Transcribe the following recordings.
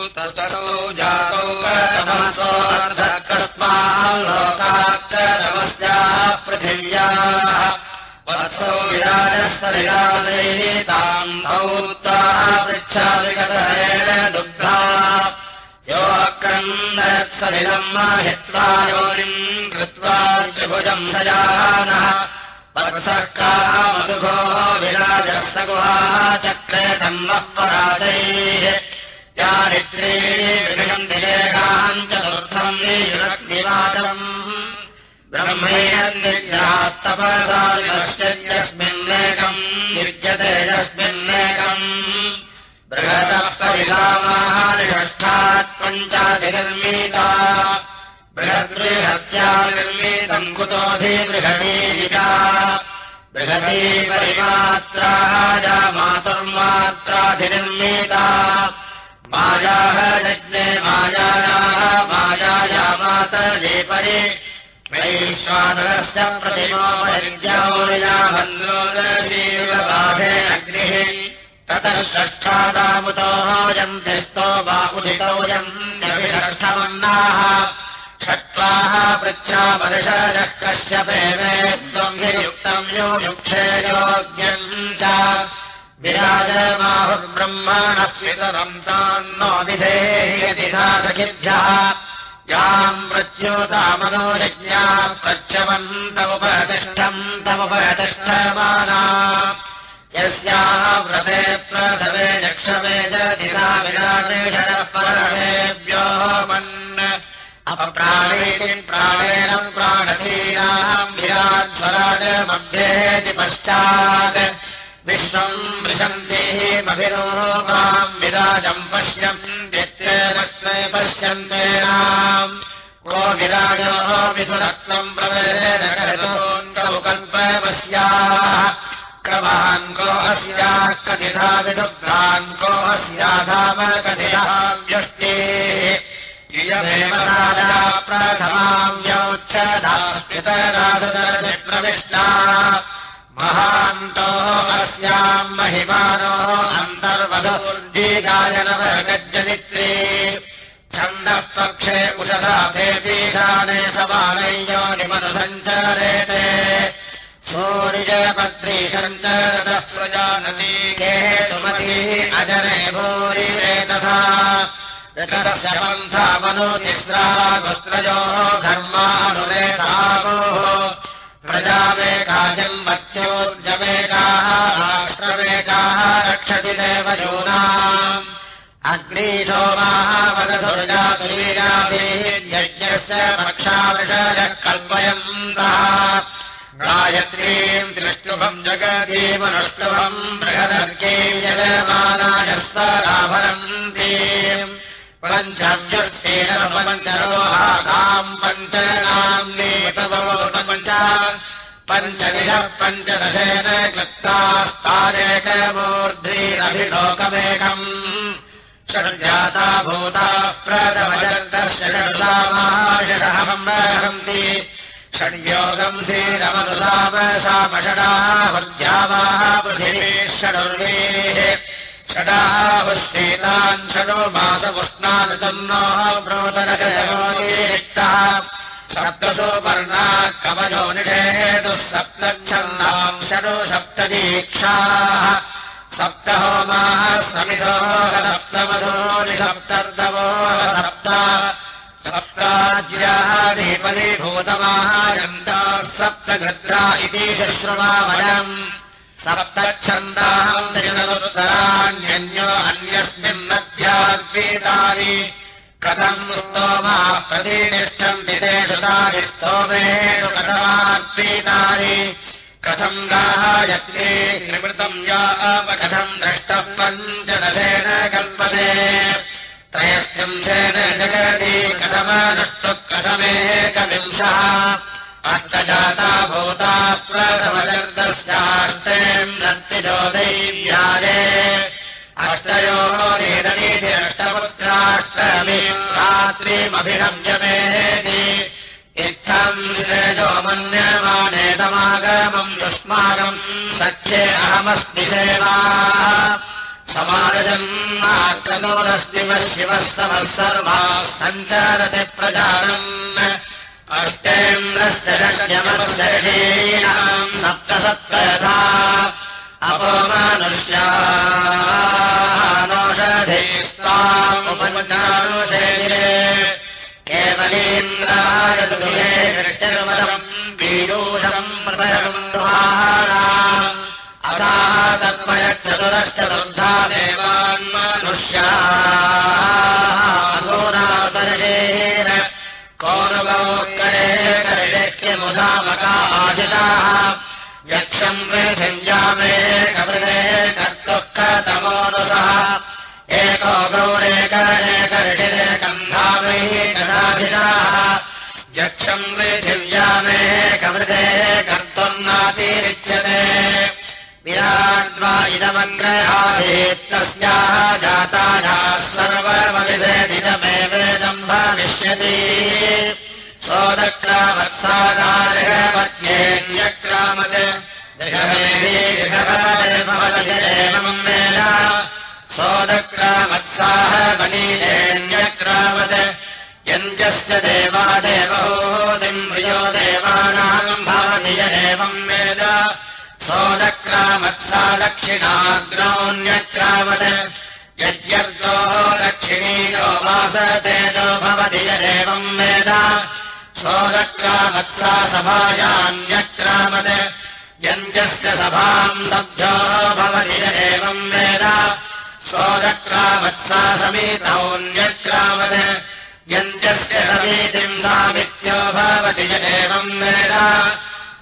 कुतौ जातौ कस्माल्लोकात्तमस्याः पृथिव्याः वत्सौ विराजः ताम् भौत्ताः पृच्छादिगतरेण दुग्धा। यो अक्रन्दसलिलम् माहित्वा योनिम् कृत्वा त्रिभुजम् सजानः। वत्सः कामधुभोः विराजः सगुहाः पराजैः चारित्रेणे विषयम् विवेकाम् चतुर्थम् निवादम् ब्रह्मेन्द्रियात्तपदाश्चर्यस्मिन्नेकम् युज्यते यस्मिन्नेकम् बृहतः परिधामाः निषष्ठात् पञ्चाधिनिर्मीता बृहद्बृहत्या निर्मीतम् कुतोऽधिबृहणीविता बृहती परिमात्राः मातुर्मात्राधिनिर्मीता मायाः यज्ञे मायायाः मायाया मातरे परे वैश्वानरस्य प्रतिमापरिद्यामन्द्रोदशीलबाधेन ततः षष्ठादामुतोऽयम् त्यस्तो वा उदितोऽयम् न्यभिषष्ठमन्नाः षट्वाः पृच्छामर्षजः कश्यपेवे त्वङ्गियुक्तम् यो युक्षे योग्यम् च विराजमाहुर्ब्रह्मणः पितरम् तान्नो विधेयतिधा सखिभ्यः याम् प्रच्योतामनोरज्ञा प्रच्छवन्तमुपतिष्ठम् तमुपतिष्ठमाना। यस्याः व्रते प्रथवे यक्षवे च दिशा विराटेषणः परमेभ्यो मन्। अपप्राणेति प्राणेन प्राणतीनाम् विराट्स्वराजमभ्येति पश्चात् विश्वम् वृशन्तेःभिरोगाम् विराजम् पश्यम् नित्यमस्मै पश्यन्तेनाम् को विराजोः विदुरत्नम् प्रवेदकरतोऽन्तौ कल्पमस्याः क्रमान् को अस्याः कथिता विदुग्धान् को अस्याधाम इयमेव राजा प्रथमाम् प्रविष्टा महान्तो अस्याम् महिमानोः अन्तर्वधूर्जीगायनवगज्जनित्रे छन्दः पक्षे उषधाभेपीशाने समानय्यो निमनुसञ्चरेते। सूर्यपत्री सञ्चरतः प्रजानती केतुमती अजने भूरिरेतथा ऋतरस्य पन्थामनुतिस्रागुस्त्रयोः घर्मानुरेतागोः प्रजावेकाजम् वत्योर्जवेकाः राष्ट्रवेकाः रक्षति वदधुर्जातुलीरादेर्यज्ञस्य पक्षावृषयः कल्पयन्तः गायत्रीम् त्रिष्टुभम् जगतीमनुष्टुभम् बृहदर्गे यजमानायस्तराभरन्ति पञ्चव्यस्तेनपञ्चरोहाम् पञ्चनाम् नेतवो पञ्च पञ्चदिशः पञ्चदशेन कृत्तास्तादेकमूर्ध्रीरभिलोकमेकम् षड्जाता भूताः प्रथमजर्दर्शषड्लामाषडहम्बहन्ति षड्योगम् श्रीरमनुलामशामषडाः वद्यावाः पृथिवी षडुर्वेः। षडाहुश्चेतान् षडो मासपुष्णानुतन्नोः प्रोतनकयोक्तः सप्तसो वर्णाः कवयो निषेतुः सप्तच्छन्दाम् षडो सप्तदीक्षाः। सप्तहोमाः समिधोः सप्तमधो निसप्तर्दवो सप्त। सप्ताज्याः दीपदीभूतमाः यन्ताः सप्तगद्रा इति शुश्रुमावयम् सप्तच्छन्दाहम् त्रिनवुत्तराण्यन्यो अन्यस्मिन्नध्याद्वीतानि कथम् स्तोमा प्रतिनिष्ठन्ति तेषु तानि स्तोमेषु कथमाद्वीतानि कथम् गायत्रे निवृतम् या अपकथम् द्रष्टः पञ्चदशेन कल्पते। त्रयस्त्रिंशेन जगति कथमनुष्टुः कथमेकविंशः। अष्टजाता भूता प्रथमजर्दस्याष्टेम् नर्तिजोदैव्याये अष्टयोः नेदनीति अष्टपुत्राष्टमी रात्रिमभिरम्यमेति इत्थम् श्रेजो मन्यमानेतमागमम् युष्माकम् सख्ये अहमस्मि सेवा समारजम् आक्रमोरस्तिव शिवस्तवः सर्वाः सञ्चारति प्रजानम्। अष्टेन्द्रस्य षड्यमर्षीणाम् सप्तसप्तयथा अपमानुष्यानोषधेस्तामुपचारुशैले केवलीन्द्राय दृष्टिर्वदम् वीरूषम् प्रदयम् दुहारा अथाः तत्पयश्चतुरश्चतुर्धा देवान्मनुष्या अघोरातर्षेण कौरवोत्करे कर्षक्यमुदामका आशिताः धामैः कदाभिषाः यक्षम् पृथिव्यामे कवृते कर्तुम् नातिरिच्यते विराड्वा इदमङ्ग्रहादेत्तस्याः जातायाः सर्वमविभेदितमेवेदम् भविष्यति सोदक्रामत्सादार्हमध्येऽन्यक्रामत् गृहमेवम् वेद सोदक्रामत्साह बलीरेऽन्यक्रामत् यञ्जस्य देवादेवोदिम् प्रियो देवानाम् भवति एवम् वेद। सोदक्रामत्सा दक्षिणाग्नोऽन्यक्रामत् यद्यर्गो दक्षिणीयो वासतेजो भवति एवम् वेद। सोदक्रामत्सा सभायान्यक्रामत् यञ्जस्य सभाम् लब्धो भवति एवम् वेद सोदक्रामत्सा समीतौन्यक्रामत् यञ्जस्य समीतिम् एवम् वेद।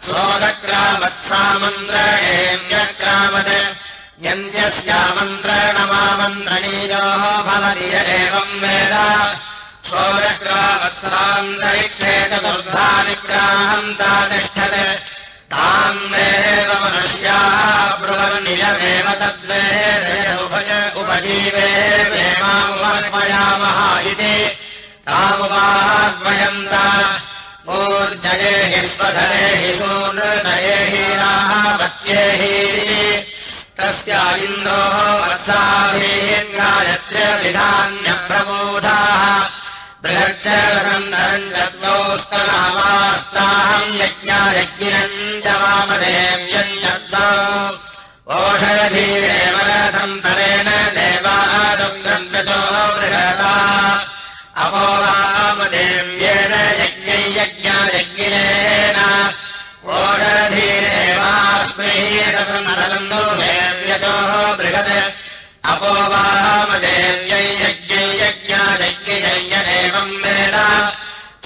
सोदक्रामत्सा मन्त्रणेऽन्यक्रामत् यञ्जस्यामन्त्रणमामन्त्रणीयोः भवति एवम् वेद। सोदक्रामत्सान्तरिक्षे चतुर्धानिग्राहन्ता तिष्ठत् तान्मेव मनुष्याः ब्रुवन्नियमेव तद्वेभय उपजीवे इति तामुपाद्वयन्ता ऊर्जये हि हि सूनृतये हि तस्य वत्साभिगायत्र विधान्यप्रबोधाः बृहच्चरन्दरञ्जद्वौस्तनामास्ताहम् यज्ञायज्ञिनम् च वामदेव्यम् शब्दौ ओषधीरेव रथन्तरेण देवादुग्रन्दतो बृहता। अवो वामदेव्येन यज्ञै यज्ञायज्ञिनेन ओषधीरेवास्मै रथन्दो देव्यतोः बृहत् अपो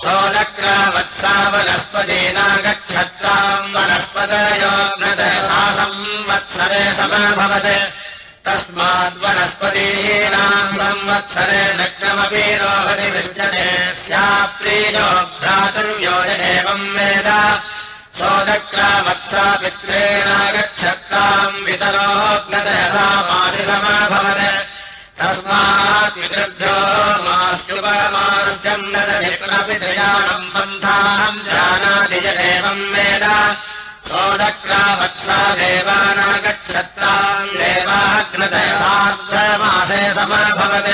सोदक्रावत्सा वनस्पतीनागच्छत्ताम् वनस्पतयोग्नदसासम् वत्सरे समभवत्। तस्माद्वनस्पतीनाम् संवत्सरे नग्नमपि रोहति विष्यते स्याप्रीयो भ्रातुर्योजनेवम् वेद। सोदक्रामत्सा पित्रेणागच्छत्ताम् वितरोग्नदयसा मासिसमभवत् तस्मात् पितृभ्यो मास्युपमास्यम् नदपि त्रयाणम् पन्थाहम् जानाति वेद। सोदक्रामत्सा देवानागच्छत्ताम् देवाग्नदयसाध्वमासे समभवत्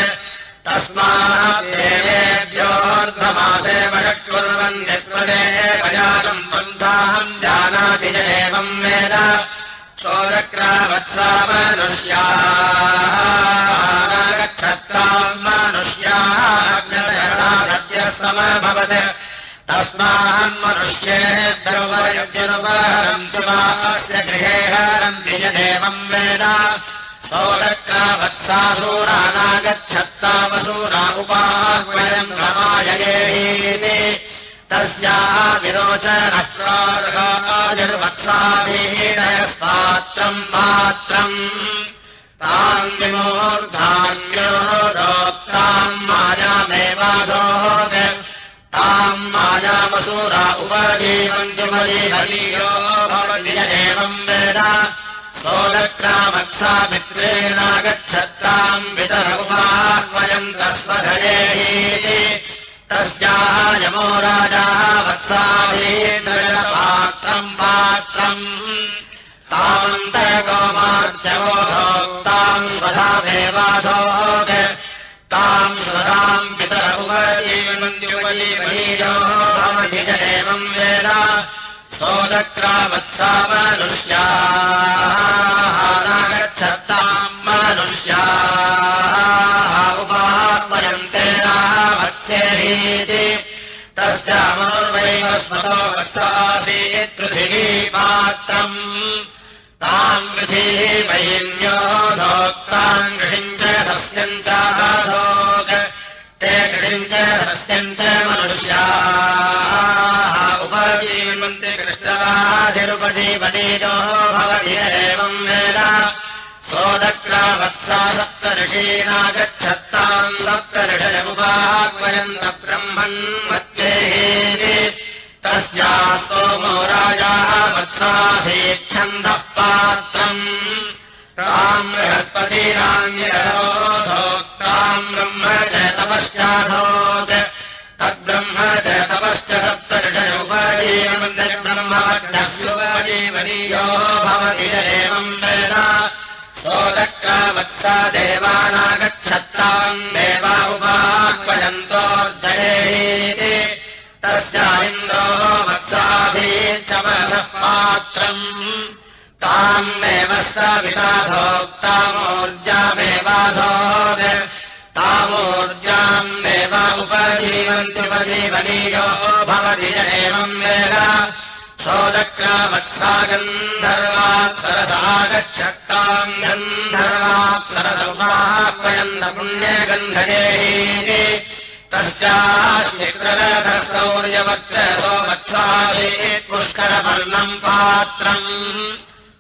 वषट्कुर्वन् यत्त्वदे भजानम् पन्थाहम् जानाति एवम् वेद। सोदक्रामत्सामनुष्यागच्छत्ताम् मनुष्याः तस्मान्मनुष्ये द्रवयुजनुपहरन्तु मास्य गृहे हरन्ति यदेवम् वेद। सोदक्रावत्सासूरानागच्छत्तामसूरा उपाह्वयम् रमाययेति तस्याः विरोचनश्वार्हाजर्वत्साधीनयस्पात्रम् पात्रम् दोक्ताम् मायामेवाधोग ताम् मायामसूरा उपजीवम् जुमलीहरीयो भवति एवम् वेद। सोदक्रामत्सा मित्रेणागच्छत्ताम् वितर उपाह्वयम् तस्वधयेहि तस्याः यमो राजाः वत्साधीन्द्रपात्रम् पात्रम् तामन्तरगोमार्जवो भोक्ताम् स्वधा ताम् सुरताम् पितर उपजीवन्त्युपजीवनीयो भवति च एवम् वेद सोदक्रामत्सा मनुष्या नागच्छत्ताम् मनुष्या उपात्मयन्ते नामत्यहीति तस्यामनुर्वैव स्मतो वत्सासीत् पृथिवी ताम् पृथिवी वैन्योक्ताम् गृहिञ्च सस्यम् चाधोक् ते गृहिञ्च सस्यम् च मनुष्याः उपजीवन्ति कृष्णाधिरुपजीवनीजो भवति एवम् वेद सोदक्रावत्सा सप्तऋषीणागच्छत्ताम् सप्तऋषयमुपाह्वयन्त ब्रह्मन् मत्ये तस्या सोमो राजाः वत्साधीच्छन्दः पात्रम्। ताम् बृहस्पतिराङ्गिरोधोक्ताम् ब्रह्म च तपश्चाधोत्। तद्ब्रह्म च तपश्च सप्तऋषयुपजीवन्तिर्ब्रह्मवज्ञस्योपजीवनीयो भवति एवम् वेद। सोदक्रावत्सा देवानागच्छत्ताम् देवा उपाह्वयन्तोर्जये तस्यामिन्द्रो वत्साभीचमसः पात्रम् तामेव स विताधोक्तामोर्जामेवाधोग तामोर्जाम् देव उपजीवन्त्युपजीवनीयो भवति एवम् वेद। सोदक्रामत्सा गन्धर्वात्सरसागच्छक्ताम् गन्धर्वात्सरसौपाह्वयन्त पुण्यगन्धये तस्याश्चित्ररथसौर्यवत्सरो वत्सावेत् पुष्करवर्णम् पात्रम्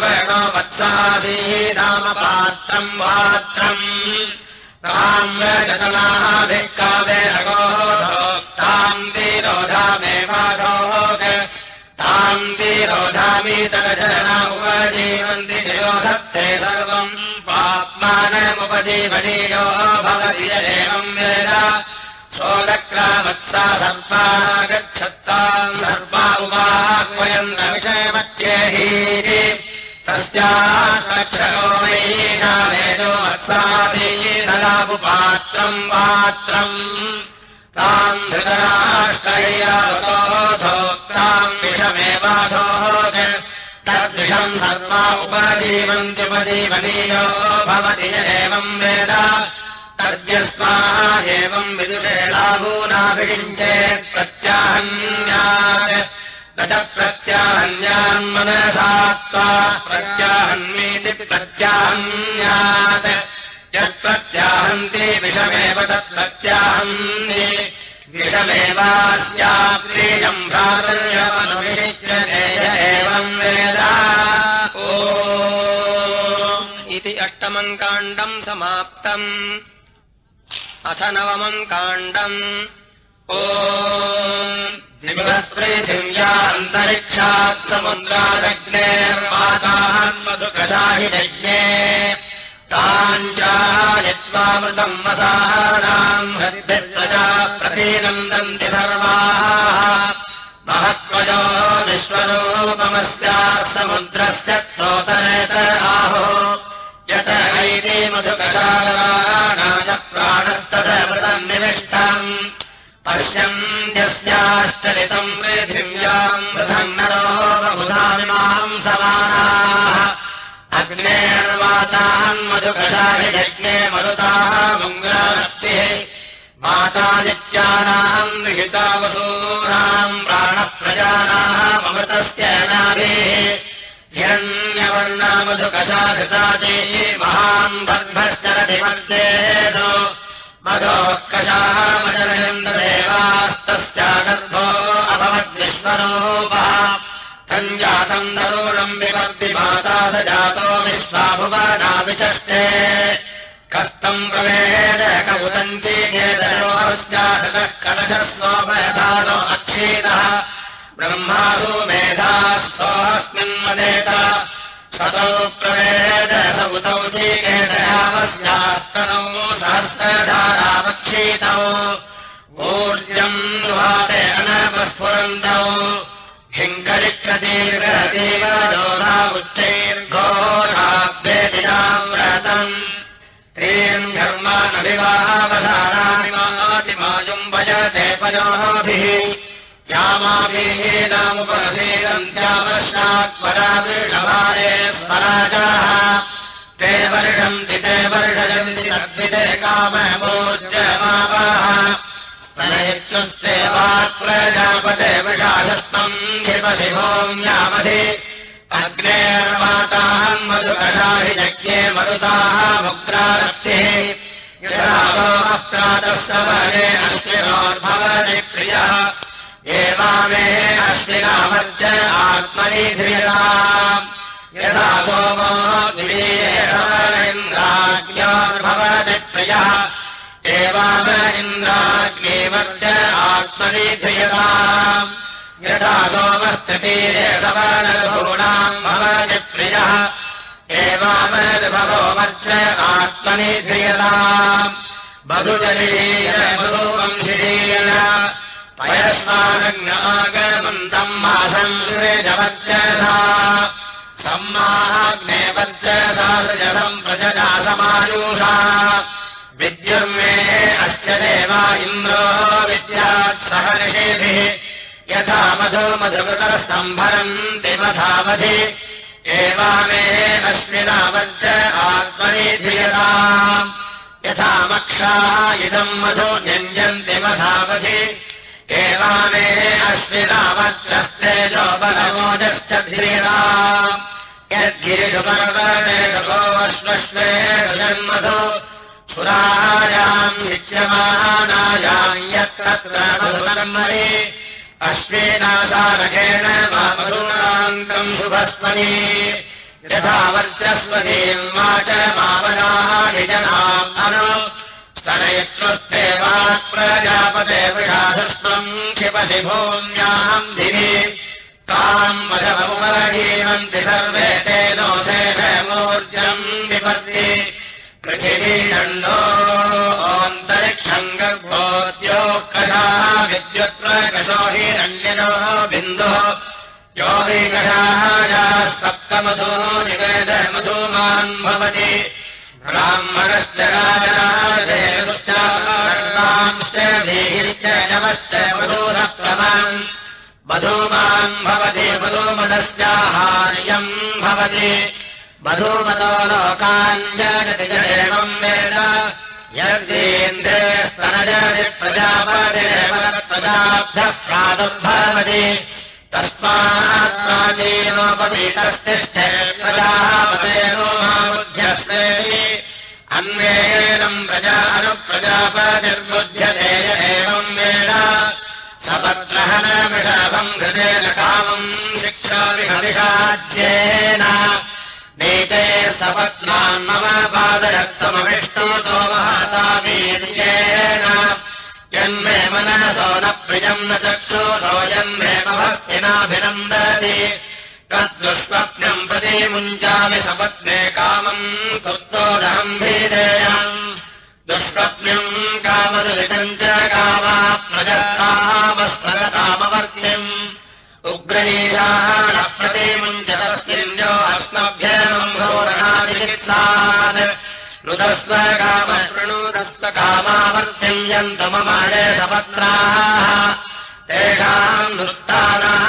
वत्सादी रामपात्रम् पात्रम् ताम्रजनाभिः कावेरगोधोक्ताम् विरोधामेवाघोग ताम् विरोधामीतरजना उपजीवन्ति निरोधत्ते सर्वम् पाप्मानमुपजीवनीयो भवति एवम् वेद सोदक्रामत्सा सर्पागच्छत्ताम् सर्पा उपाह्वयम् विषयमत्यहीः वत्सादीनलापुपात्रम् पात्रम् ताम् धृतराष्ट्रैरावतोधोक्ताम् विषमेवाधोग तद्विषम् सर्वा उपजीवन्त्युपजीवनीयो भवति एवम् वेद। तद्यस्मा एवम् विदुषे लाभूनाभिषिञ्चेत् प्रत्याहन्यात् प्रत्याहन्यान्मनसात्वा प्रत्याहन्मीति प्रत्याहन्यात्। यत्प्रत्याहन्ति विषमेव भ्रातर्यमनुविशिच्यते एवम् वेद। ओ। इति अष्टमम् काण्डम् समाप्तम्। अथ नवमम् काण्डम्। ओ दिवस्पृथिव्यान्तरिक्षात् समुद्रादग्नेर्मातान्मधुकशाहिजज्ञे ताञ्चायत्वामृतम् वसानाम् हरिभिर्प्रजा प्रतीनन्दन्ति सर्वाः महत्त्वजो विश्वरूपमस्याः समुद्रस्य श्रोतरेत आहो। यत हैते मधुकशालानाय प्राणस्तदमृतम् निविष्टम् पश्यन्त्यस्याश्चलितम् पृथिव्याम् मृधम् नरो बहुधामिमाम् समानाः अग्नेर्वातान् मधुकशायज्ञे मरुताः मातादित्यानाम् निहितावसूनाम् प्राणप्रजानाः अमृतस्य हिरण्यवर्णामधुकशाधृतादे महान् दर्भश्चरति मर्देदो मधोत्कशाः मजनयन्ददेवास्तस्या गर्भो अभवद्विश्वरूपः तम् जातम् दरोणम् विवर्ति माता स जातो विश्वाभुवनाविचष्टे। कस्तम् प्रवेदकौतञ्चीकेतयोस्यासतः कलशस्वोपयधानो अक्षीतः। ब्रह्मासु मेधास्तोऽस्मिन् मदेत सतौ प्रवेद सौतौ चीकेतयामस्यास्तनौ सहस्रधारावक्षीतौ। ऊर्जम् दुहाते अनपस्फुरन्तौ हिङ्कलिक्षतीर्गतीव दोधा उच्चैर्घोषाभ्येतिराव्रतम् त्रीन् धर्मानभिवाहावधानामिमातिमाजुम् भजते पयोभिः यामाभिः नामुपसीदन्त्यामश्नात्परावृषभारे स्वराजाः। ते वर्षम् दिते वर्षयन्ति तद्दिते काममोज्यमावाः स्तनयित्वस्येवात्प्रजापते विषाशस्तम् शिवशिभोम्यामधि अग्नेर्माताहम् मधुकषाहि यज्ञे मरुताः मुक्रारक्तिः यथागोमः प्रातः समये अश्विनोर्भवति प्रियः अश्विनामर्ज आत्मनि ध्रियता यथा गोमो इन्द्राज्ञोर्भवति प्रियः। एवाम इन्द्राग्नेवर्ज आत्मनि ध्रियता यथा गोमस्ततीरेणम् भवति प्रियः। एवामर्भवोमर्च आत्मनि ध्रियता पयस्मानग्नागमन्तम् मासम् जवच्चधा सम्माग्नेवच्चदासजलम् प्रजगा समायूषा। विद्युर्मे अस्य देवा इन्द्रो विद्यात् सह ऋषेभिः। यथा मधु मधुकृतः सम्भरन्ति मधावधि। एवामे अश्विनावच्च आत्मनि ध्रियता यथा मक्षाः इदम् मधु व्यञ्जन्ति मधावधि एवामे अश्विनावच्चस्तेजो बलमोजश्च ध्रियता यद्गिरिषुपर्वतेषुगोऽश्वश्वे जन्मधु सुरायाम् नित्यमानायाम् यत्र मधुकर्मणि। अश्वेनासारकेण मा मधुनान्तम् शुभस्मनि यथा वर्चस्वतीम् वा च मामनाः निजनाम् अनु स्तनयत्वस्तेवात् प्रजापते क्षिपसि भूम्याम् दिवि। ताम् वशमुपजीवन्ति सर्वे तेनो शेषमूर्जम् विपत्ति। पृथिवीदण्डो ओन्तरिक्षम् गर्भोद्योकषाः विद्युत्प्रकशो हिरण्यनो बिन्दुः। यो हि कषाः सप्तमधो निवेद मधूमान् भवति। ब्राह्मणश्च राजाश्च मधूमान् भवति मधूमदस्याहार्यम् भवति। लोकाञ्जगति जडेवम् वेद। यद्वेन्द्रे स्तनजति प्रजापतिरेव प्रजाभ्यः प्रादुर्भवति। तस्मात् प्राचीनोपवीतस्तिष्ठे प्रजापतेनो माबुध्यस्ते अन्वेनम् प्रजा अनुप्रजापतिर्बुध्यते एवम् वेद। सपत्रहनमिषभम् हृदेन कामम् शिक्षाविहविषाज्येन नीते सपत्नान् मम पादरक्तमविष्टोतो महतावीर्येण यन्मे मनसो न प्रियम् न चक्षुरो यन्मेव भक्तिनाभिनन्दति तद्दुष्पत्न्यम् प्रति मुञ्चामि सपत्ने कामम् सुप्तोदहम् भीदेयम् दुष्पत्न्यम् कामदुरितम् च कामा प्रजतामस्मरतामवर्त्यम् उग्रनीयाः न प्रतिमुञ्चतस्मिन्यो अस्मभ्यम् घोरणादिचित्सात् नुदस्व काम शृणुदस्व कामावर्त्यम् यन्तु ममाय सपत्राः तेषाम् नृत्तानामधमाम्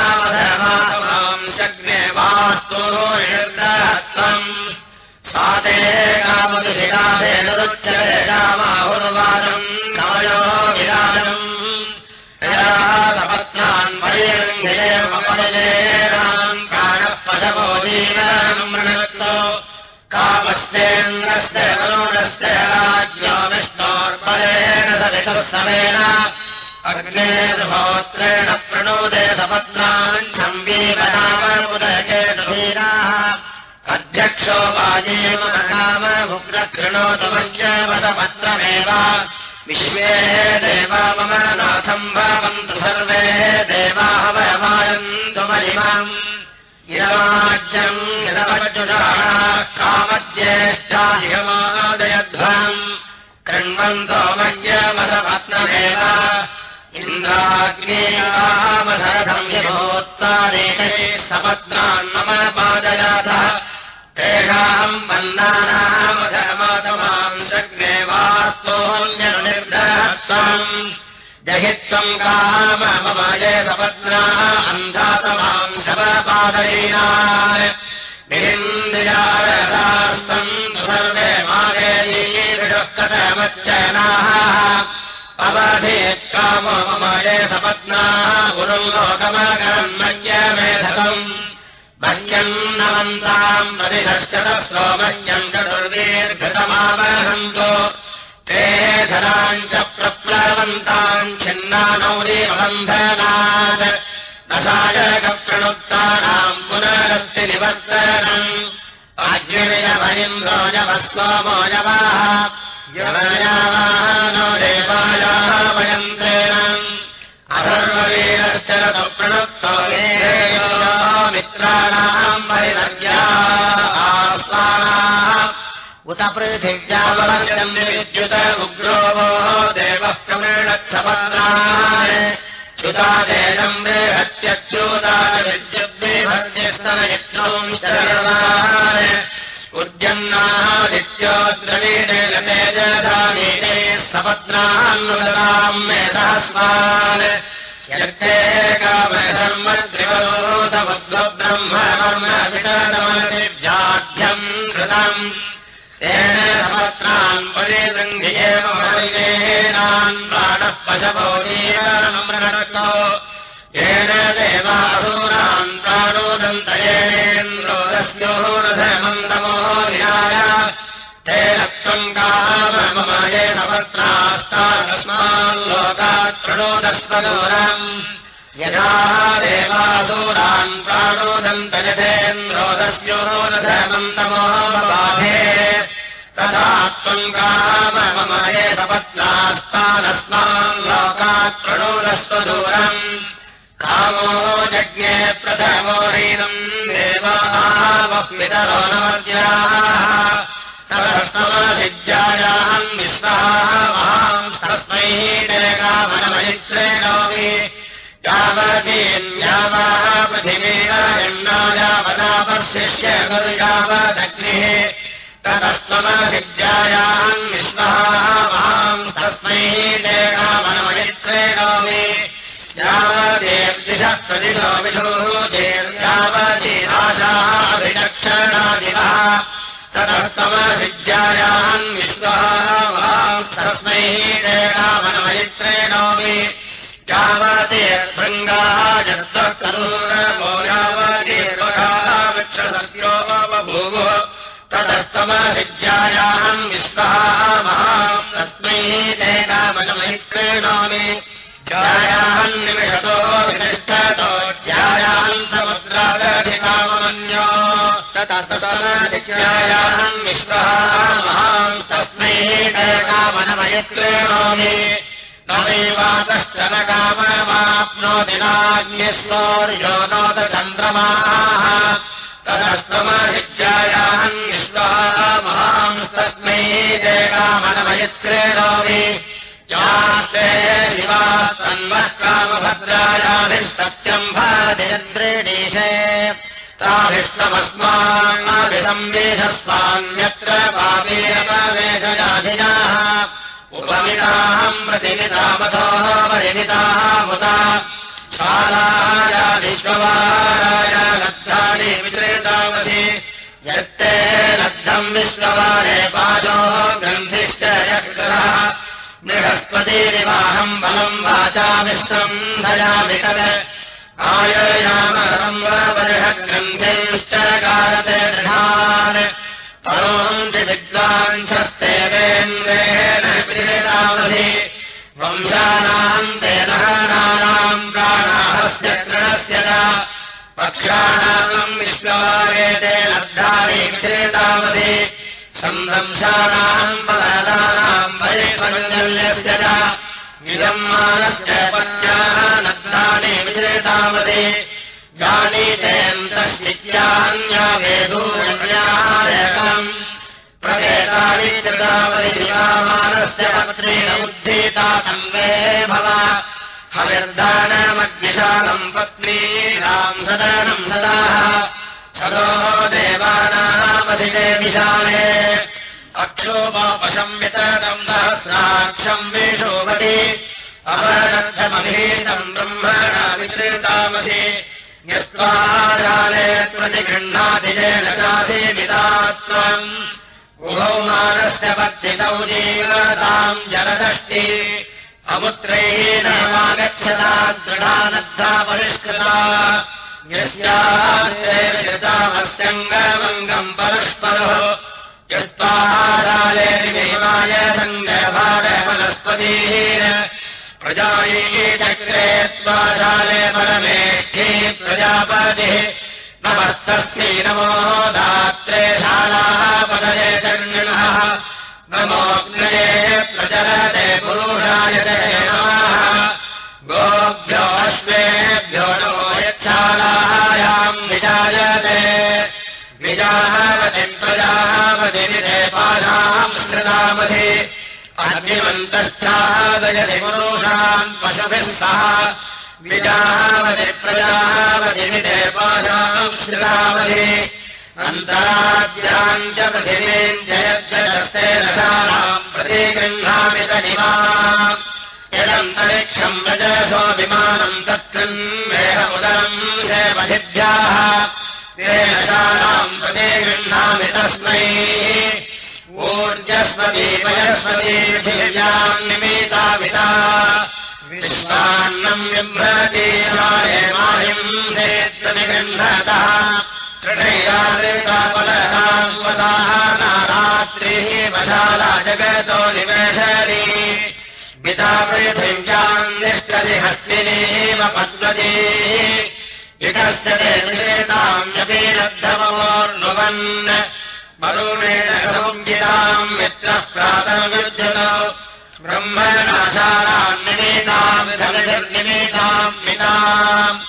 जीवनम् मृणक्तो कामस्तेन्द्रस्य वरुणस्य राज्यो विष्णोर्परेण सवितुत्सवेन अग्नेर्होत्रेण प्रणोदे सपत्नान् छम्बीवनामुदयचेतुवीराः अध्यक्षो वाजेवग्रकृणोतमश्चवसपत्रमेव विश्वे देवा मम नाथम् भवन्तु सर्वे देवाः वयमायन्तु मलिमम् इरमाज्यम् इरमज्जुषाः कामज्येष्ठाधिगमादयध्वम् कृण्वन्तो मय्यवसपत्नमेव इन्द्राग्नेयामसरथम् यभोत्तारेणे सपत्नान् मम पादयाथ तेषाम् वन्दानामधर्मातमाम् शग्ने वास्तोऽन्यनिर्धत्तम् जहित्वम् काम मम ये सपत्नाः अन्धातमाम् शवपादयीना निरिन्द्रियारदास्तम् सर्वे मागेयीदृशः कथमच्चनाः अवधेत्कामो मम ये सपत्नाः गुरुम् लोकमकरम् मह्यमेधकम् मह्यम् नवन्ताम् प्रतिशश्चतस्रो मह्यम् चतुर्वीर्घृतमावहन्तो ते धराम् च प्रप्लवन्ताम् छिन्नानौरीबन्धनात् दशायकप्रणुक्तानाम् पुनरस्ति निवर्तनम्। अग्निरवयन्द्रोजवस्वमोजवाः यवयानो उत पृथिव्यावलम् विद्युत उग्रो वो देवः प्रमेणक्षपत्राय च्युतादेनम् बृहत्यच्युताय विद्युद्देभद्यस्तनयत्नम् शरणाय उद्यन्नादित्योद्रवीणे तेजधानीते सपत्नान्नुदताम् मेधस्मान् यत्ते कामधर्मत्रिवरो समुद्रब्रह्मवर्मवितरमतिव्याढ्यम् कृतम् तेन सपत्नान् परिवृङ्गियेव हरिणेनान् प्राणः पशवो येन देवासूरान् प्राणोदन्तयेनेन्द्रोदस्योरथमन्दमोर्याय तेन त्वम् काममये नवत्रास्तास्माल्लोकात् प्रणोदस्वदूरम् यथा देवासूरान् प्राणोदन्तयथेन्द्रोदस्योरथमन्दमो बाधे तथा त्वम् काममये सपत्नास्तानस्माल्लोकात् प्रणोदस्वदूरम् कामो जज्ञे प्रथमो हीनम् देवावस्मितरो नमद्याः तदस्तमसिद्ध्यायाहम् विश्वामहांस्तस्मै कामनमयित्रेणोमि यावतीन्यावाः पृथिवीरायण्णायावदापशिष्य गुरुयावदग्निः तदस्तमसिद्ध्यायाहम् विश्वामहांस्तस्मै कामनमयित्रेणोमि यावदेर्दिशः प्रतिशो विधूतेर्यावतीराशाभिलक्षणादिवः ततस्तमविद्यायाम् विश्वास्मै देकामनमयित्रेणोमि यावतेर्भृङ्गाः जत्वः करूरमो यावतीर्वृक्षसत्यो बभूवुः ततस्तमविद्यायाम् विश्वामहास्तस्मै देकामनमयित्रेणोमि ध्यायान्निमिषतो विनिष्ठतो ध्यायान् समुद्रादधिकामन्यो ततस्ततमधिध्यायान् विश्वः महांस्तस्मै कामनमयत्रेणोमि नवैवातश्च न काममाप्नोति नाग्निस्वोर्यो नोत चन्द्रमाः तदस्तमधिध्यायान् विश्वः यास्ते शिवा तन्वः कामभद्रायाभिः सत्यम् भाजयन्द्रेणीशे ताभिष्टमस्मान्नाभिसंवेशस्वान्यत्र पापेरपवेशयाधिनाः। उपमिताहम् प्रतिमितामथोः परिमिताः मुता शालाय विश्ववाराय यत्ते लब्धम् विश्ववारे पादो ग्रन्थिश्च यक्षरः। बृहस्पतिरिवाहम् बलम् वाचा विश्वम् धयामि तत्। आययामसंवरबर्हग्रन्थिंश्च कारते दृढान् परोन्ति विद्वांसस्तेवेन्द्रेण प्रेतावधि वंशानाम् च विश्ववारे ते लब्धानि विचेतावधि संरंशानाम् बलानाम् वैफल्यस्य च। इदम् मानस्य पत्याः नद्राणि विचेतावधि जानीतेऽन्तश्चित्यान्या वेदूर्ण्यायकम् प्रवेतानि चितावधिमानस्य पत्रेण उद्धीता हविर्दानमग्निशालम् पत्नीनाम् सदनम् सदाः। सदो देवानामधिते विशाले अक्षोपशंवितम् सहस्राक्षम् विशोभति अपरद्धमभीतम् ब्रह्मणा विकृतामसि यस्त्वाजाले प्रतिगृह्णातिजेन चासीमिता त्वम् उभौ मानस्य पत्तितौ जीवताम् जलदष्टि अमुत्रैः नमागच्छता दृढानद्धा परिष्कृता। यस्यामस्यङ्गमङ्गम् परस्परः। यस्त्वाहाराले निमेवाय सङ्गभारवनस्पतिः प्रजायै चक्रे स्वाशाले परमेष्ठे प्रजापतिः। नमस्तस्मै नमो दात्रे शालाः पदये चर्णः नमोऽग्नये श्रदामधि अग्निमन्तश्चादयति पुरुषान् पशुभिः सह। विजावति प्रजावतिनिधे पाशाम् श्रदामधि अन्तराज्याम् च पृथिवीम् जयज्जस्ते रसानाम् प्रतिगृह्णामि तनिमा यदन्तरिक्षम् रजसो विमानम् तत्कृन्मेहमुदरम् शेवधिभ्याः तेरशानाम् प्रतिगृह्णामि तस्मै। ऊर्जस्वती वयस्वती पृथिव्याम् निमिताविता विश्वान्नम् बिभ्रती सारे मायम् क्षेत्रनिगृह्णतः तृणैरावृतापलताम्वदाः नारात्रिः वशाला जगतो निवेशरी पिता पृथिव्याम् निष्कति हस्तिनीव पद्मती इतश्च चेताम्यपि लब्धमोर्नुवन् वरुणेन सौञ्जिताम् मित्रः प्रातमयुज्यत ब्रह्मणाशालाम् निमेताम् धननिर्निमेताम् पिताम्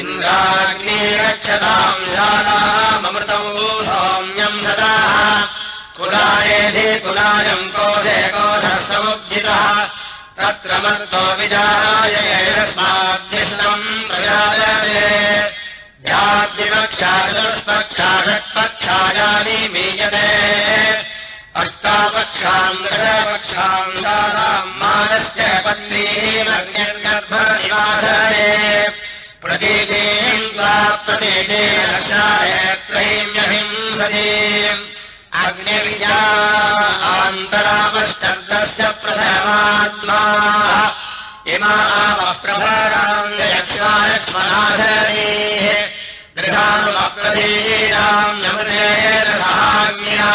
इन्द्राग्ने रक्षताम् शालामृतौ सौम्यम् सदा। कुलायेधि कुलायम् कोशे कोशः समुज्जितः तत्र मत्तो विजाय यस्माद्यश्नम् प्रजायते। याद्विपक्षा चतुष्पक्षा षट्पक्षायानि मीयते शालाम् मानस्य वा प्रतीते रक्षाय त्रैम्यहिंसति अग्निविजा आन्तरापश्चर्दस्य प्रथमात्मा। इमा सहाज्ञा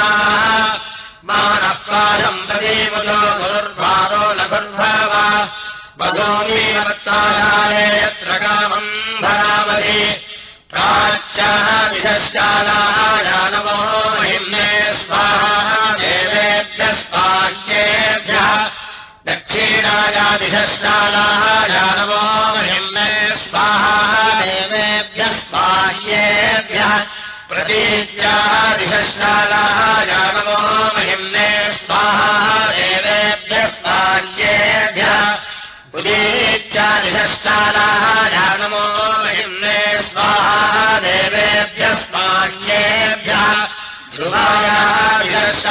मानःपादम् प्रदीपतो गुरुर्भारो लघुर्भाव। वधोमीवर्तायाले यत्र कामम् प्राच्याः दिशश्चालाः नमो दक्षिणायादिशश्चालाः नमो महिम्ने स्वाहा देवेभ्यः स्वाह्येभ्यः प्रतीच्याः दिशश्चालाः नमो महिम्ने स्वाहा देवेभ्यः स्वाह्येभ्यः उदीत्यादिशश्चालाः नमो महिम्ने स्वाहा देवेभ्यः स्वाह्येभ्यः ध्रुवायादिशश्चालाः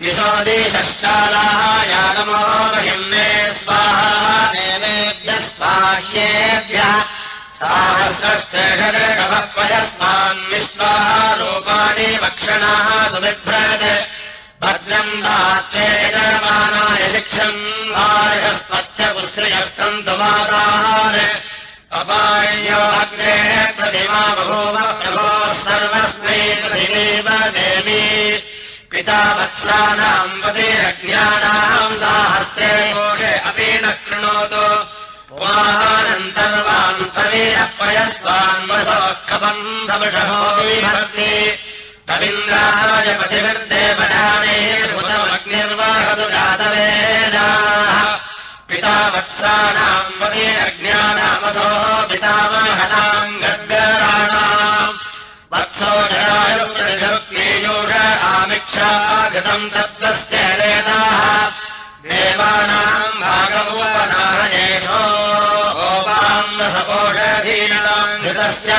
दिशो देशश्चालाः नमो महिम्ने स्वाहा स्वाह्येभ्यः विश्वाः रूपाणि वक्षणाः सुबिभ्रत् भद्रम् दात्रेजमानाय शिक्षम् वार्षस्पत्य पुश्रियस्तम् तुमादान् अपायो अग्ने प्रतिमा बभूव प्रभोः देवी पिता वत्सानाम् पतिरज्ञानाम् साहस्रे कोशे अपि न कृणोतु। विभक्ति। कवीन्द्राय पतिभिर्देवदाने भूतमग्निर्वाहतु जातवेदाः। पिता वत्सानाम् पतिरज्ञानामसो पितामहनाम् आमिक्षागतम् तत्त्वस्य देवानाम् भागवोपनाहयेषो गोपाम्नसपोषधीनाम् घृतस्य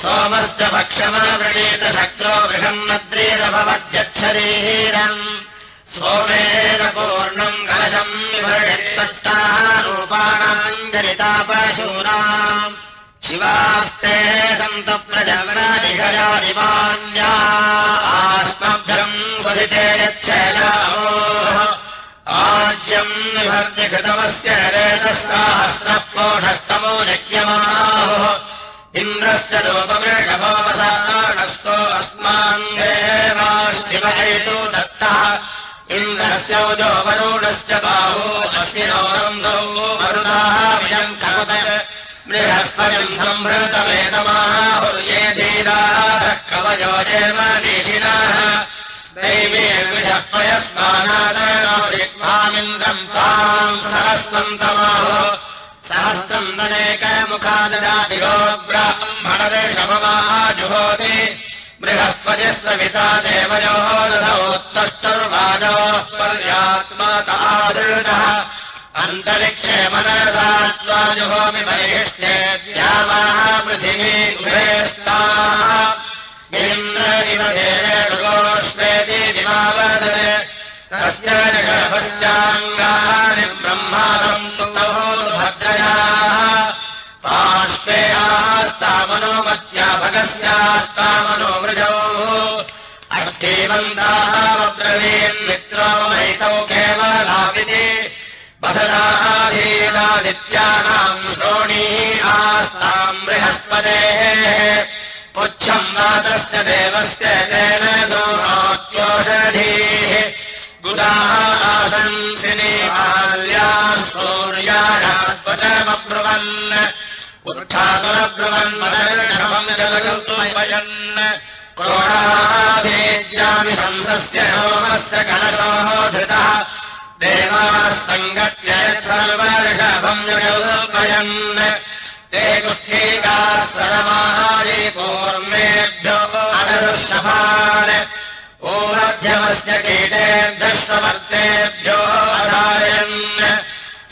सोमस्य भक्षमवृणीत शक्रो बृहन्मद्रेरभवद्यच्छरीरम् सोमेन पूर्णम् कलशम् विवर्णित्तष्टाः रूपाणाम् जनितापशूनाम् शिवास्ते सन्त प्रजवरादिघरादिवान्या आत्मभ्यम् कृतमस्य रेतस्ताहस्रः कोषस्तमो यज्ञमाः इन्द्रस्य लोपमृषभोपसारणस्तो अस्माङ्गेवा शिवहेतु दत्तः। इन्द्रस्योजो वरुणस्य बाहो अश्विनोरन्धौ मरुदाः जयमनीषिणः दैवे विषपयस्मानादयित्वामिन्द्रम् ताम् सहस्रम् तमाहो सहस्रम् दनेकमुखाददातिरो ब्राह्मणदेशभमाः जुहोति बृहस्पतिस्वपिता देवयोः दधोत्तष्टर्वाजोः पर्यात्मकादृतः अन्तरिक्षे स्वाजुहोमि परिहिष्टे द्यावाः पृथिवी विमावदने तस्य निषभस्याङ्गानि ब्रह्माणम् तुतौ भद्रयाः। पार्श्वेयास्तामनोमत्या भगस्यास्तामनो वृजौ अष्टीवन्ताः ब्रवीन्मित्रो मैतौ केवलापिति बधराधीनादित्यानाम् श्रोणीः आस्ताम् बृहस्पतेः। पुच्छम् वातस्य देवस्य तेन दोषोषधीः गुदाः आसंसिनी आल्या सूर्यायात्वचमब्रुवन् उत्थातुरब्रुवन् मदर्षभम् जलगल्पयन् क्रोडाधेज्यामि हंसस्य होमस्य कलशोः धृतः देवाः सङ्गत्य सर्वर्षभम् ते गुष्ठीकाः सरमायि पूर्णेभ्यो अनर्षभान् ओमध्यमस्य कीटेभ्यश्वमर्तेभ्यो अधारयन्।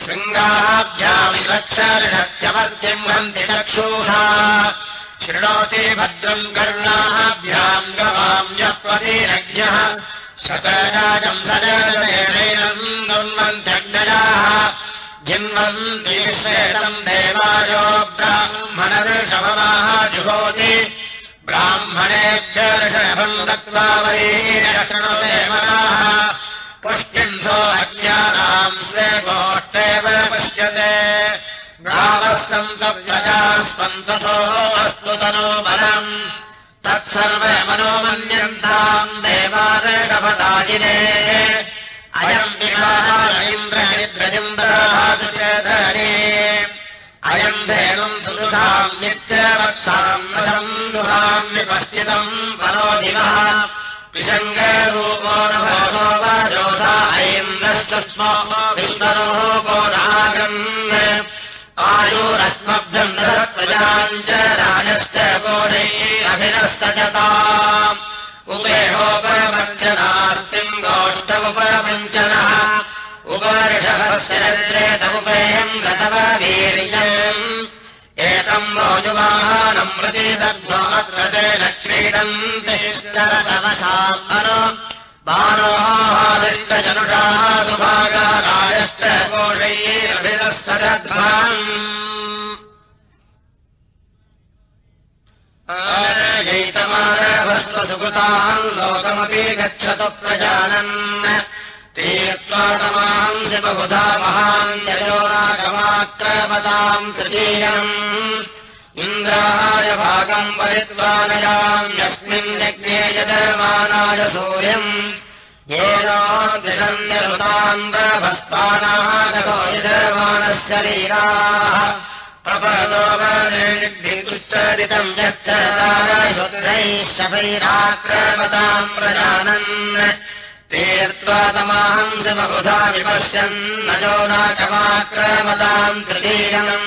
शृङ्गाभ्यामि लक्षर्षत्यमर्त्यम् हन्ति चक्षूषा शृणोति भद्रम् कर्णाभ्याम् गवाम् यत्वतिरज्ञः दुर्मन्त्यग्नयाः जिन्वन्ति श्वेतम् देवायो ब्राह्मणऋषभमाः जुहोति। ब्राह्मणेभ्य ऋषभम् दत्त्वा वैरशृणुदेवनाः पुष्टिन्धो अज्ञानाम् स्वे गोष्ठेव पश्यते। सन्तव्यजाः स्पन्दसो अस्तु तनो बलम् देवादशपदाजिने अयम् विवाहान्द्रनिद्रजिन्द्रादुचधरे अयम् धेनुम् सुदुधाम् नित्यवत्साम् नदम् दुहाम् विपश्चितम् परो दिवः विषङ्गरूपो न वजोधा ऐन्द्रश्च स्म। विष्णरोः नागम् आयुरस्मभ्यम् प्रजाम् च राजश्च गोढैरभिनस्तजताम् उपेहोपवञ्चनास्तिम् गोष्ठमुपवञ्चनः उपर्षभस्येत उपेयम् गतवीर्यम् एतम् भोजुवाहानम् प्रति दग्धो अत्र तेन क्रीडन्तिष्ठरतमसाम् अनु बाणोहादिष्टजनुषाः सुभागारायश्च कोशैरभिनस्तजध्वाम् जैतमारभस्वसुकृताम् लोकमपि गच्छतु प्रजानन्। तीर्त्वातमांसि बहुधा महान्ययोरागमाक्रमताम् तृतीयम् इन्द्राय भागम् परित्वानयाम् यस्मिन् यज्ञे यजमानाय सूर्यम् येनो यजमानः शरीराः प्रपदोगनिर्दिष्टरितम् यच्च शुद्रैः शफैराक्रमताम् प्रजानन् तीर्त्वातमांसि बहुधा विपश्यन् न जोनाकमाक्रमताम् तृतीयम्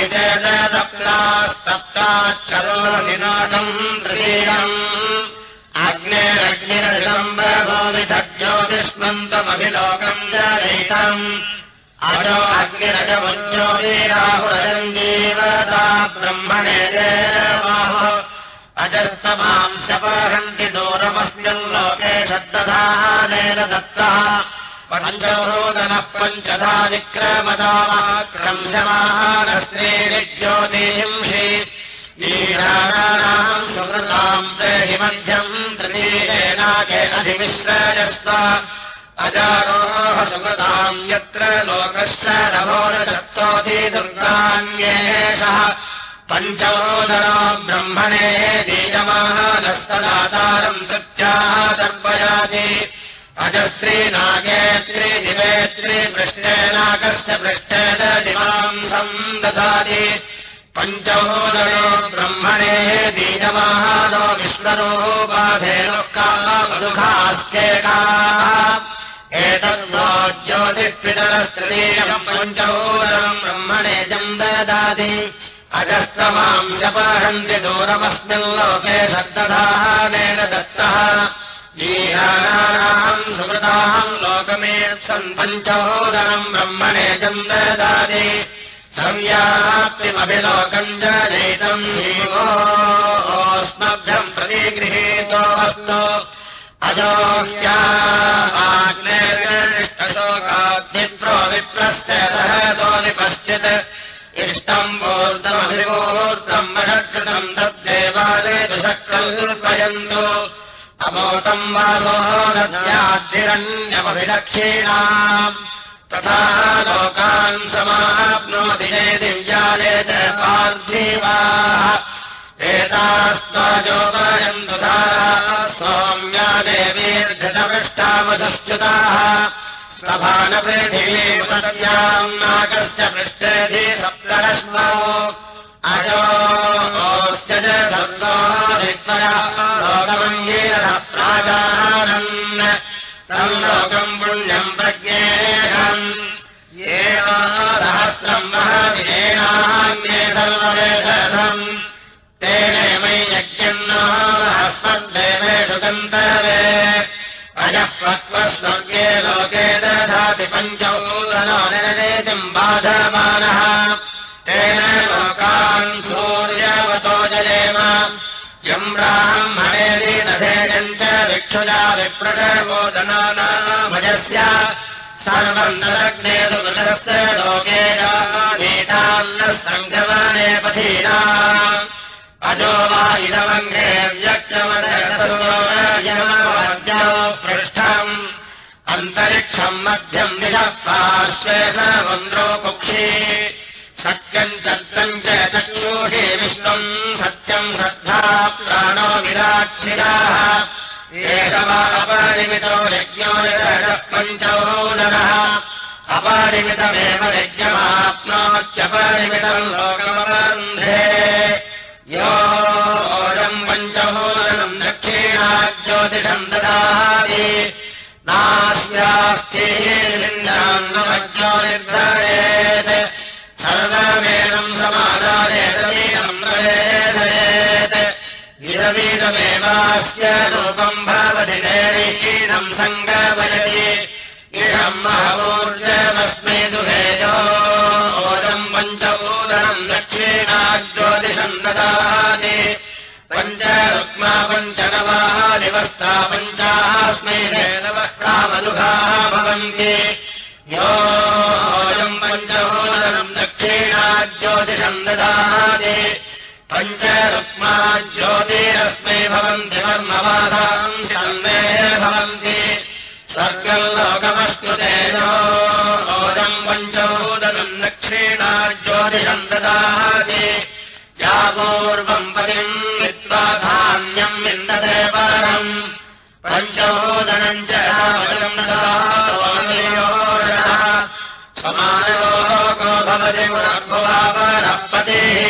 परिचयदप्तास्तप्ताच्छरोनिनादम् तृतीयम् अग्नेरग्निरजम्बभूमिधज्योतिष्मन्तमभिलोकम् जयितम् अजो अग्निरजमुज्योतिराहुरजम् जीवता ब्रह्मणे देवाः। अजस्तमाम् शपहन्ति दूरमस्मिन् लोके शब्दधानेन दत्तः पञ्चरोदनः पञ्चधा विक्रमदामाक्रंशमानस्त्रीणि ज्योतिंषि ीराणाम् सुहृताम् प्रेहि मध्यम् तृतीयेनाके अधिविश्रयस्त अजारोह सुकृताम् यत्र लोकश्च नभो न चक्तोति दुर्गान्येषः पञ्चमोदनो ब्रह्मणे दीयमानस्तदातारम् तृत्याः दर्पयाति अजस्त्रीनागेत्री दिवेत्री पृष्ठेनाकस्य पृष्ठेन दिवांसम् ददाति पञ्चमोदनो ब्रह्मणे दीयमानो विष्णरोपाधेनुकामदुःखास्येकाः एतद्नो ज्योतिष्पितरस्तृतीयम् पञ्चमोदनम् ब्रह्मणे जम् ददाति। अजस्तमाम् शपहन्ति दूरमस्मिन् लोके शब्दधानेन दत्तः लीलानाम् सुकृताम् लोकमेत्सन् पञ्चमोदनम् ब्रह्मणे जम् ददाति संव्याप्तिमभिलोकम् जयितम् जीवोऽस्मभ्यम् प्रतिगृहीतो सहतो निपश्चित्। इष्टम् वोर्तमभिवोर्तम् वषट्कृतम् तद्देवाले दुषक्कल्पयन्तु अमोतम् वासो दद्याद्धिरण्यमभिदक्षिणाम् तथा लोकान् समाप्नोति ये दिव्याले च पार्थिवाः। एतास्त्वाजोपायम् दुधाराः सौम्या देवीर्घटपृष्ठामधश्च्युताः स्वभानपृथिवीम् नाकस्य पृष्ठेधि सप्तरश्मो। अजोस्य तम् लोकम् पुण्यम् प्रज्ञेहम् येन सहस्रम् महविनेनान्ये सर्ववेदम् तेनैमै यज्ञम् हस्मद्देवेषु गन्तवे अजः पक्वस्वर्गे लोके दधाति निर्णेतिम् बाधमानः तेन यम् ब्राह्मणेति दधेयम् च विक्षुजा विप्रटबोधनानामजस्य सर्वम् नग्नेतु मृतस्य लोके नेतान्न सङ्गमने पथीना अजो वा इदमङ्गे व्यक्तमदो पृष्ठम्। अन्तरिक्षम् मध्यम् दिशः पार्श्वे सर्वन्द्रो कुक्षी। सत्यम् चत्रम् च सत्यम् श्रद्धा प्राणो विराक्षिराः। एष वा अपरिमितो यज्ञो पञ्चोदनः अपरिमितमेव यज्ञमाप्नोत्यपरिमितम् लोकमबन्धे योऽयम् पञ्चहोदनम् दक्षिणाज्योतिषम् ददाति। नास्यास्तिन्नान्नमज्ञो निर्धरेत् सर्वमेणम् इदमीदमेवास्य रूपम् भवति नैरीणम् सङ्गमयति ब्रह्मवोर्जमस्मै दुहेजो ओजम् पञ्चभूतनम् दक्षिणाज्योतिषम् ददाति। पञ्च रुक्मा पञ्च नवादिवस्ता पञ्चास्मै कामदुघाः भवन्ति योऽयम् पञ्चभूतनम् दक्षिणाज्योतिषम् ददाति। पञ्च तेजोजम् पञ्चभूतनम् दक्षिणा ज्योतिषम् ददाति या पूर्वम् पतिम् वित्त्वा धान्यम् विन्दते परम् पञ्चभूतनम् च समानोको भवति पतेः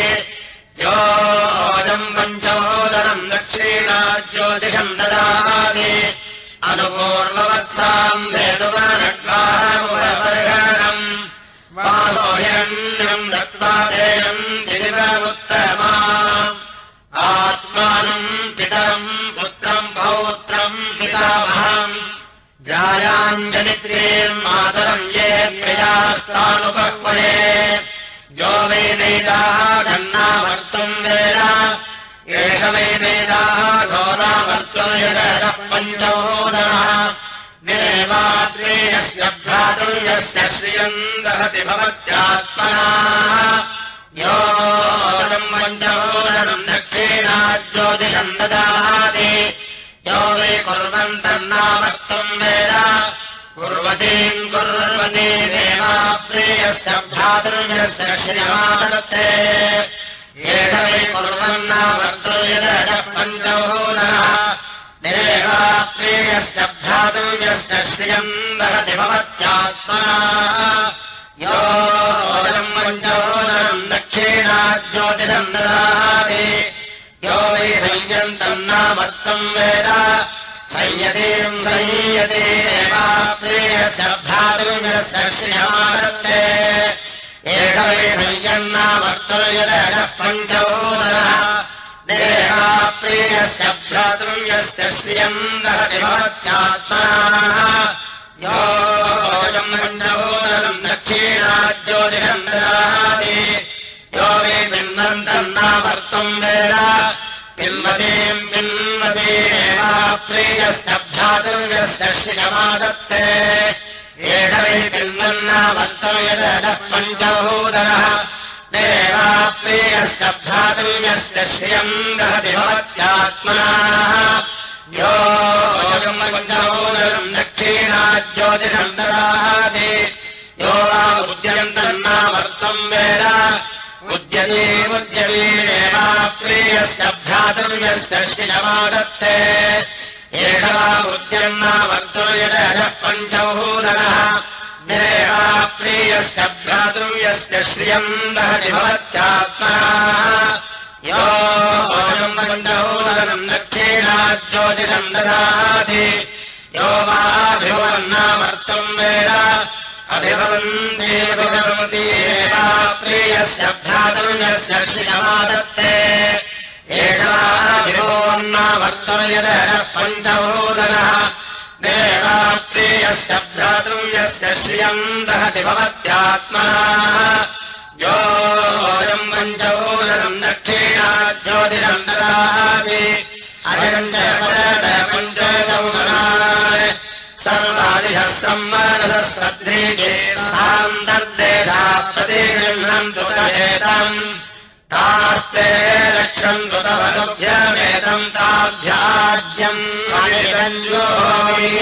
योजम् पञ्चमोदनम् दक्षिणा ज्योतिषम् ददाति। यो वै कुर्वन्तन्नावर्तुम् वेद। कुर्वतीम् कुर्वती देवाप्रेयस्य भ्रातृर्यस्य श्रियमादत्ते एष वै कुर्वन्नावर्तुर्यदः पञ्चभूनः देवाप्रेयस्य भ्रातृर्यस्य श्रियम् दहति भवत्यात्मना योजम् पञ्चभूनम् दक्षिणा ददाति। यो वै संयन्तम् नामत्तम् वेद। संयतीम् संयते देवाप्रेयस्य भ्रातृर्यस्य श्रियमादत्ते एष वै संयन्नामर्तुर्यदः पञ्चभूनः देहाप्रेयस्य भ्रातृर्यस्य श्रियम् दहति भवत्यात्मना योजम् पञ्चभूतनम् दक्षिणा ज्योतिषम् ददाति। यो वै पिन्वन्तम् नावर्तुम् वेद। देवाप्रेयस्य भ्रातृर्यस्य श्रियमादत्ते। एष वै पिन्वन्नावर्तम् यदः पञ्चभूतनः देवाप्रेयस्य भ्रातृर्यस्य श्रियम् दहति भवत्यात्मना। योजम् ददाति यो वा उद्यन्तम् वेद उद्यते उद्यते देवाप्रेयस्य भ्रातृर्यस्य श्रियमादत्ते एष वा उद्यन्नावर्तुर्यदः पञ्चभूतनः देवाप्रेयस्य भ्रातृर्यस्य श्रियम् दहति भवत्यात्मना योजम् पञ्चभूतनम् दक्षिणा ज्योतिषम् ददाति यो वाभिवन्नावर्तम् वेद। अभिभवन्ति प्रियस्य भ्रातृर्यस्य श्रियमादत्ते एषाभिभोन्नावर्तम् यदः पञ्चभूतनः देवाप्रेयस्य भ्रातृर्यस्य श्रियम् दहति भवत्यात्मना योजम् पञ्चभूतनम् दक्षिणा च पद श्रद्धे सान्तर्देशा प्रतिगृह्णन्तु तयेतम् तास्ते रक्षन्तु तवनुभ्यमेतम् ताभ्याज्यम्। अनिरञ्जोमि